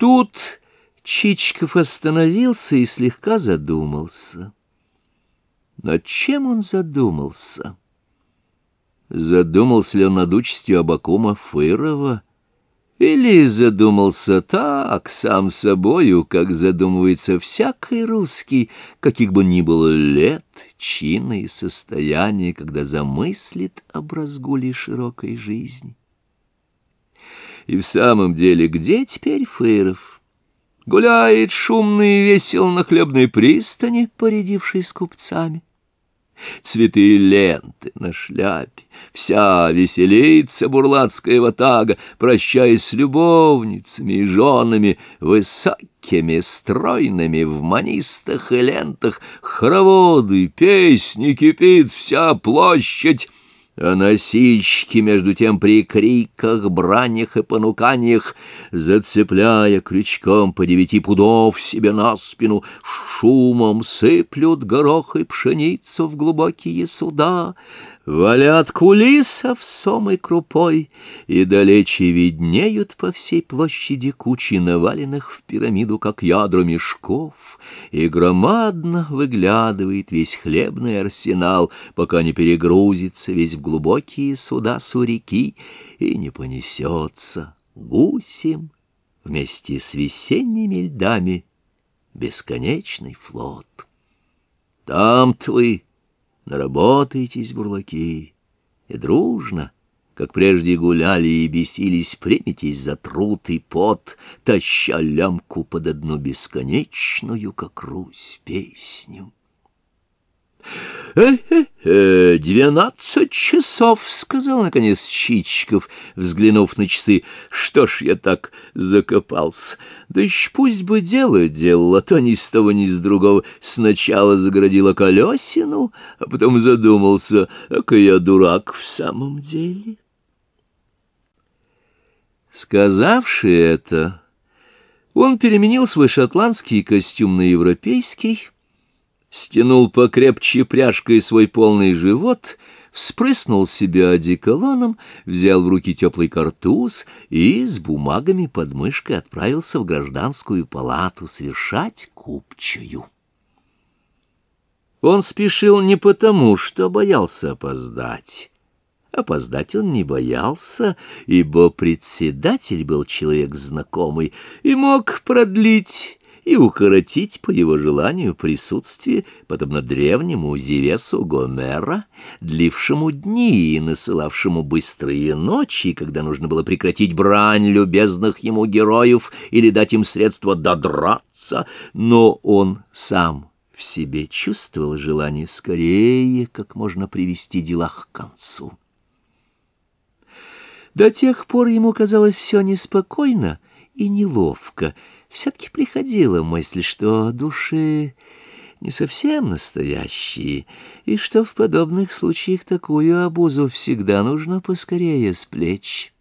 Тут Чичков остановился и слегка задумался. Над чем он задумался? Задумался ли он над участью Абакума Фырова? Или задумался так, сам собою, как задумывается всякий русский, каких бы ни было лет, чина и состояния, когда замыслит об разгуле широкой жизни? И в самом деле, где теперь Фыров? Гуляет шумно и весел на хлебной пристани, порядившей с купцами цветы ленты на шляпе. Вся веселится бурлацкая ватага, прощаясь с любовницами и женами, высокими, стройными, в манистах и лентах, хороводы, песни, кипит вся площадь, а носильщики, между тем, при криках, бранях и понуканиях, зацепляя крючком по девяти пудов себе на спину, шумом сыплют горох и пшеницу в глубокие суда, Валят кулисов сомой крупой, и далече виднеют по всей площади кучи наваленных в пирамиду, как ядра мешков, и громадно выглядывает весь хлебный арсенал, пока не перегрузится весь в глубокие суда реки и не понесется гусем вместе с весенними льдами бесконечный флот. Там твой наработаетесь, бурлаки, и дружно, как прежде гуляли и бесились, приметесь за труд и пот, таща лямку под одну бесконечную, как Русь, песню. «Э-э-э, двенадцать часов», — сказал, наконец, Чичиков, взглянув на часы. «Что ж я так закопался? Да еще пусть бы дело делал, а то ни с того, ни с другого. Сначала загородила колесину, а потом задумался, а я дурак в самом деле». Сказавши это, он переменил свой шотландский костюм на европейский, стянул покрепче пряжкой свой полный живот, вспрыснул себя одеколоном, взял в руки теплый картуз и с бумагами под мышкой отправился в гражданскую палату совершать купчую. Он спешил не потому, что боялся опоздать. Опоздать он не боялся, ибо председатель был человек знакомый и мог продлить и укоротить по его желанию присутствие, подобно древнему Зевесу Гомера, длившему дни и насылавшему быстрые ночи, когда нужно было прекратить брань любезных ему героев или дать им средства додраться, но он сам в себе чувствовал желание скорее как можно привести дела к концу. До тех пор ему казалось все неспокойно и неловко, все-таки приходила мысль, что души не совсем настоящие, и что в подобных случаях такую обузу всегда нужно поскорее с плеч.